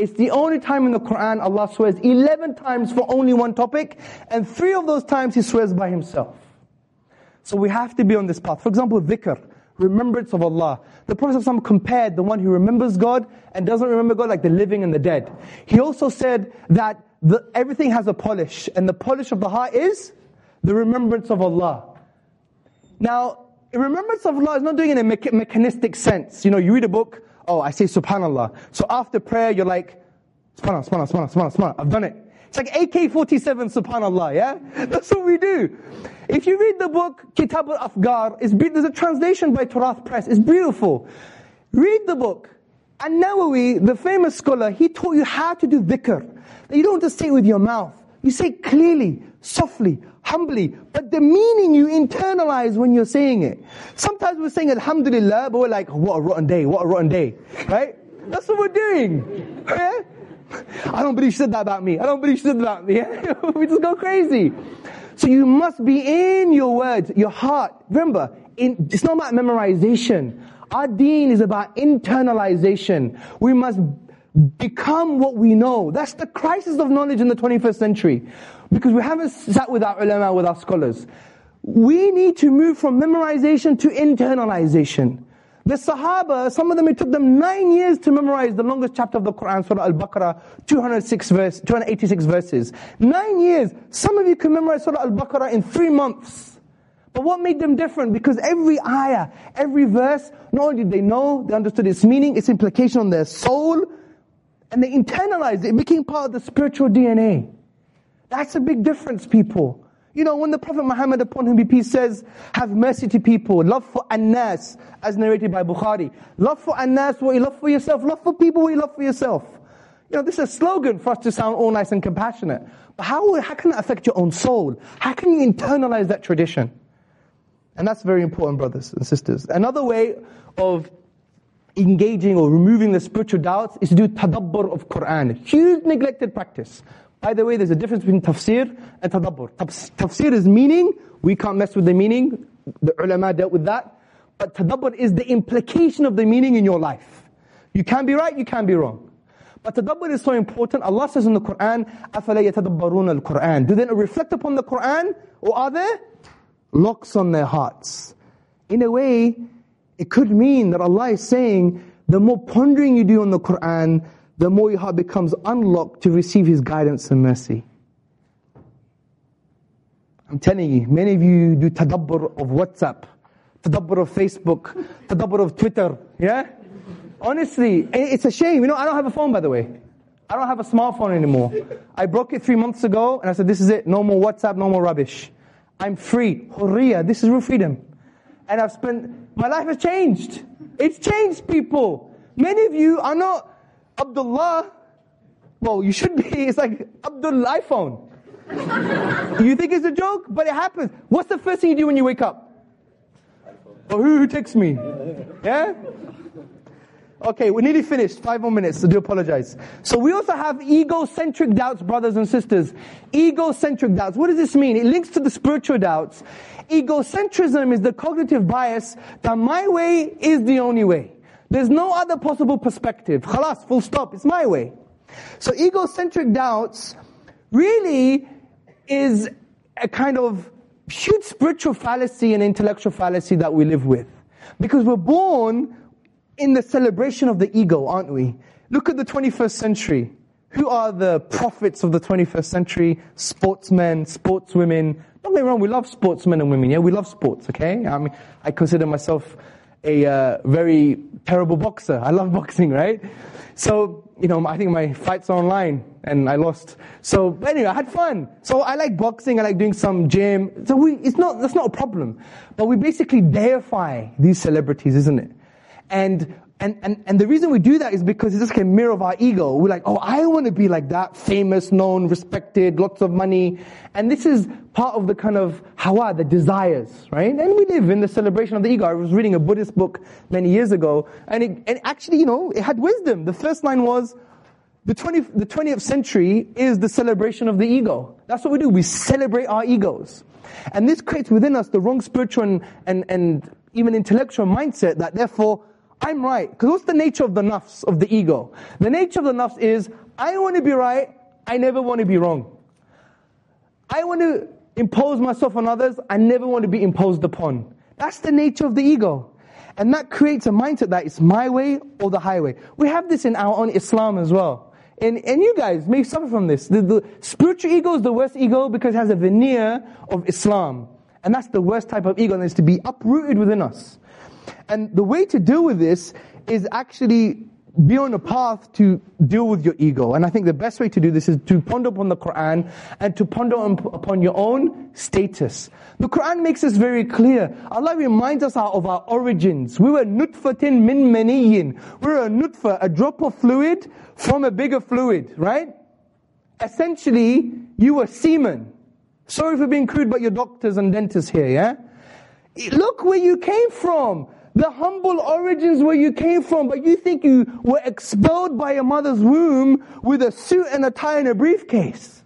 It's the only time in the Quran Allah swears 11 times for only one topic, and three of those times He swears by Himself. So we have to be on this path. For example, dhikr, remembrance of Allah. The Prophet ﷺ compared the one who remembers God and doesn't remember God like the living and the dead. He also said that the, everything has a polish, and the polish of the heart is the remembrance of Allah. Now, remembrance of Allah is not doing it in a mechanistic sense. You know, you read a book, oh, I say subhanallah. So after prayer, you're like, subhanallah, subhanallah, subhanallah, subhanallah. I've done it. It's like AK-47 subhanallah, yeah? That's what we do. If you read the book Kitab al-Adhkar, it's, there's a translation by Turath Press. It's beautiful. Read the book. And Nawawi, the famous scholar, he taught you how to do dhikr. You don't just say it with your mouth. You say clearly, softly, humbly, but the meaning you internalize when you're saying it. Sometimes we're saying Alhamdulillah, but we're like, what a rotten day, what a rotten day, right? That's what we're doing. Yeah? I don't believe she said that about me. I don't believe she said that about me. we just go crazy. So you must be in your words, your heart. Remember, in, it's not about memorization. Our deen is about internalization. We must become what we know. That's the crisis of knowledge in the 21st century. Because we haven't sat with our ulama, with our scholars. We need to move from memorization to internalization. The Sahaba, some of them, it took them nine years to memorize the longest chapter of the Quran, Surah Al-Baqarah, 206 verse, 286 verses. Nine years. Some of you can memorize Surah Al-Baqarah in three months. But what made them different? Because every ayah, every verse, not only did they know, they understood its meaning, its implication on their soul, and they internalized it. It became part of the spiritual DNA. That's a big difference, people. You know, when the Prophet Muhammad, upon whom be peace, says, have mercy to people, love for annas, as narrated by Bukhari. Love for annas what you love for yourself, love for people what you love for yourself. You know, this is a slogan for us to sound all nice and compassionate. But how, how can that affect your own soul? How can you internalize that tradition? And that's very important, brothers and sisters. Another way of engaging or removing the spiritual doubts is to do tadabbur of Quran. Huge neglected practice. By the way, there's a difference between tafsir and tadabbur. Tafsir is meaning, we can't mess with the meaning, the ulama dealt with that. But tadabbur is the implication of the meaning in your life. You can be right, you can be wrong. But tadabbur is so important. Allah says in the Quran, أَفَلَا يَتَدَبَّرُونَ الْقُرْآنِ Do they reflect upon the Quran? Or are there locks on their hearts? In a way, it could mean that Allah is saying, the more pondering you do on the Quran, the more your heart becomes unlocked to receive His guidance and mercy. I'm telling you, many of you do tadabbur of WhatsApp, tadabbur of Facebook, tadabbur of Twitter, yeah? Honestly, it's a shame. You know, I don't have a phone, by the way. I don't have a smartphone anymore. I broke it three months ago, and I said, this is it. No more WhatsApp, no more rubbish. I'm free. Hurriya, this is real freedom. And I've spent, my life has changed. It's changed, people. Many of you are not Abdullah, well, you should be. It's like Abdul iPhone. you think it's a joke, but it happens. What's the first thing you do when you wake up? Oh, who, who texts me? Yeah? Okay, we're nearly finished. Five more minutes, so do apologize. So we also have egocentric doubts, brothers and sisters. Egocentric doubts. What does this mean? It links to the spiritual doubts. Egocentrism is the cognitive bias that my way is the only way. There's no other possible perspective. Khalas, full stop. It's my way. So egocentric doubts really is a kind of huge spiritual fallacy and intellectual fallacy that we live with. Because we're born in the celebration of the ego, aren't we? Look at the 21st century. Who are the prophets of the 21st century? Sportsmen, sportswomen. Don't get me wrong, we love sportsmen and women, yeah? We love sports, okay? I mean, I consider myself a uh, very terrible boxer. I love boxing, right? So, you know, I think my fights are online and I lost. So, anyway, I had fun. So I like boxing, I like doing some gym. So we, it's not, that's not a problem. But we basically deify these celebrities, isn't it? And and, and, and the reason we do that is because it's just a mirror of our ego. We're like, oh, I want to be like that, famous, known, respected, lots of money. And this is part of the kind of hawa, the desires, right? And we live in the celebration of the ego. I was reading a Buddhist book many years ago, and it, and actually, you know, it had wisdom. The first line was, the, 20, the 20th century is the celebration of the ego. That's what we do. We celebrate our egos. And this creates within us the wrong spiritual and, and, and even intellectual mindset that therefore I'm right. Because what's the nature of the nafs, of the ego? The nature of the nafs is, I want to be right, I never want to be wrong. I want to impose myself on others, I never want to be imposed upon. That's the nature of the ego. And that creates a mindset that it's my way or the highway. We have this in our own Islam as well. And, and you guys may suffer from this. The, the spiritual ego is the worst ego because it has a veneer of Islam. And that's the worst type of ego, and it's to be uprooted within us. And the way to deal with this is actually be on a path to deal with your ego. And I think the best way to do this is to ponder upon the Quran and to ponder upon your own status. The Quran makes this very clear. Allah reminds us of our origins. We were nutfatin min maniyin. We were a nutfa, a drop of fluid from a bigger fluid, right? Essentially, you were semen. Sorry for being crude, but you're doctors and dentists here, yeah? Look where you came from the humble origins where you came from, but you think you were expelled by your mother's womb with a suit and a tie and a briefcase.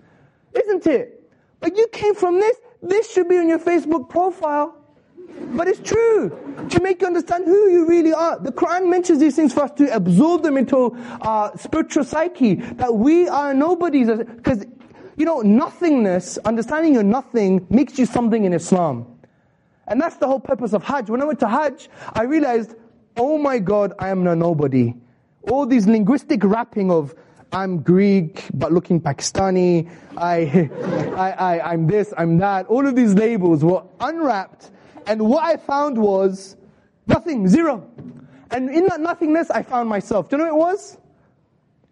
Isn't it? But you came from this. This should be on your Facebook profile. But it's true. To make you understand who you really are. The Quran mentions these things for us to absorb them into our spiritual psyche. That we are nobodies. Because, you know, nothingness, understanding your nothing makes you something in Islam. And that's the whole purpose of Hajj. When I went to Hajj, I realized, oh my God, I am a nobody. All these linguistic wrapping of, I'm Greek, but looking Pakistani, I, I, I, I'm this, I'm that, all of these labels were unwrapped. And what I found was nothing, zero. And in that nothingness, I found myself. Do you know what it was?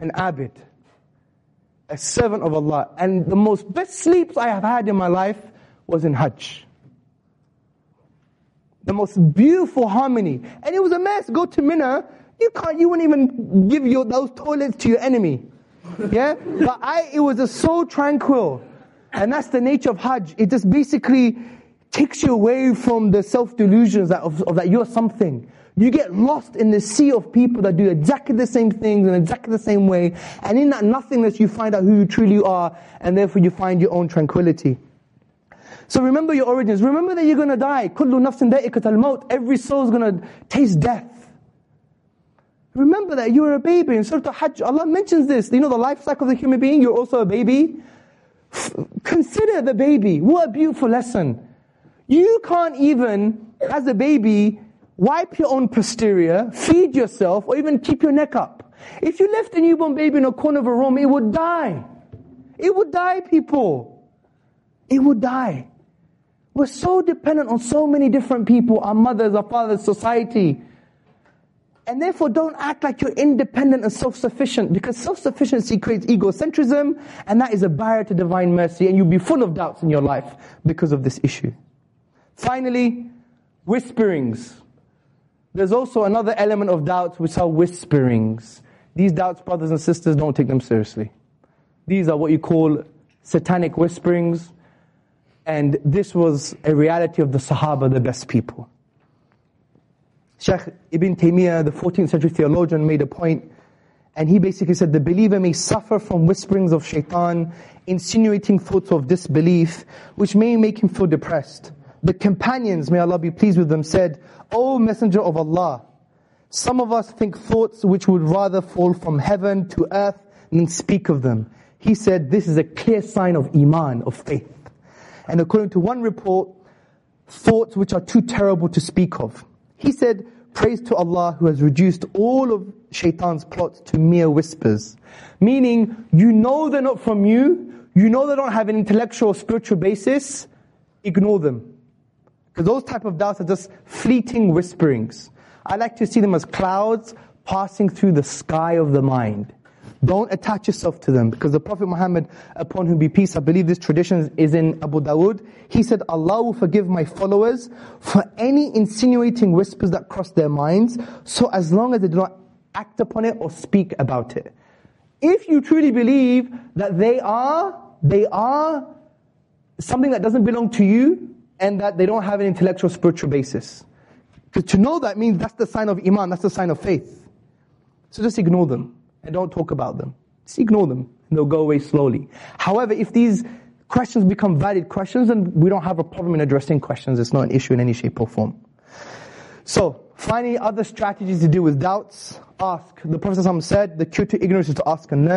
An abid. A servant of Allah. And the most best sleeps I have had in my life was in Hajj the most beautiful harmony. And it was a mess. Go to Mina, you can't, you wouldn't even give your, those toilets to your enemy. Yeah? but I, it was just so tranquil. And that's the nature of Hajj. It just basically takes you away from the self-delusions that, of, of that you're something. You get lost in the sea of people that do exactly the same things in exactly the same way. And in that nothingness, you find out who you truly are, and therefore you find your own tranquility. So remember your origins. Remember that you're going to die. كُلُّ نَفْسٍ دَائِقَةَ الْمَوْتِ Every soul is going to taste death. Remember that you are a baby. In Surah Hajj, Allah mentions this. You know the life cycle of the human being? You're also a baby. Consider the baby. What a beautiful lesson. You can't even, as a baby, wipe your own posterior, feed yourself, or even keep your neck up. If you left a newborn baby in a corner of a room, it would die. It would die, people. It would die. We're so dependent on so many different people, our mothers, our fathers, society. And therefore don't act like you're independent and self-sufficient because self-sufficiency creates egocentrism and that is a barrier to divine mercy and you'll be full of doubts in your life because of this issue. Finally, whisperings. There's also another element of doubts which are whisperings. These doubts, brothers and sisters, don't take them seriously. These are what you call satanic whisperings and this was a reality of the Sahaba, the best people. Sheikh Ibn Taymiyyah, the 14th century theologian, made a point, and he basically said the believer may suffer from whisperings of shaitan, insinuating thoughts of disbelief, which may make him feel depressed. The companions, may Allah be pleased with them, said, O Messenger of Allah, some of us think thoughts which would rather fall from heaven to earth than speak of them. He said, this is a clear sign of iman, of faith and according to one report, thoughts which are too terrible to speak of. He said, Praise to Allah who has reduced all of shaitan's plots to mere whispers. Meaning, you know they're not from you, you know they don't have an intellectual or spiritual basis, ignore them. Because those type of doubts are just fleeting whisperings. I like to see them as clouds passing through the sky of the mind. Don't attach yourself to them because the Prophet Muhammad, upon whom be peace, I believe this tradition is in Abu Dawood. He said, Allah will forgive my followers for any insinuating whispers that cross their minds, so as long as they do not act upon it or speak about it. If you truly believe that they are, they are something that doesn't belong to you and that they don't have an intellectual spiritual basis. Because to know that means that's the sign of iman, that's the sign of faith. So just ignore them and don't talk about them. Just ignore them and they'll go away slowly. However, if these questions become valid questions, then we don't have a problem in addressing questions. It's not an issue in any shape or form. So, Finding other strategies to deal with doubts, ask. The Prophet ﷺ said, the cure to ignorance is to ask and learn.